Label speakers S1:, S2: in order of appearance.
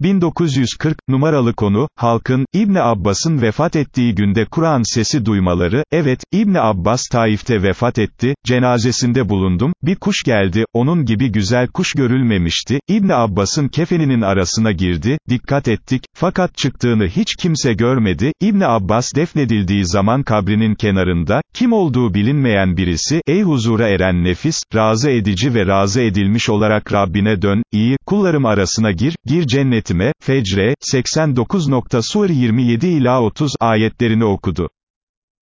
S1: 1940, numaralı konu, halkın, İbni Abbas'ın vefat ettiği günde Kur'an sesi duymaları, evet, İbni Abbas Taif'te vefat etti, cenazesinde bulundum, bir kuş geldi, onun gibi güzel kuş görülmemişti, İbni Abbas'ın kefeninin arasına girdi, dikkat ettik, fakat çıktığını hiç kimse görmedi, İbni Abbas defnedildiği zaman kabrinin kenarında, kim olduğu bilinmeyen birisi, ey huzura eren nefis, razı edici ve razı edilmiş olarak Rabbine dön, iyi, kullarım arasına gir, gir cennetime, Fecre, 89. Sur 27 ila 30 ayetlerini okudu.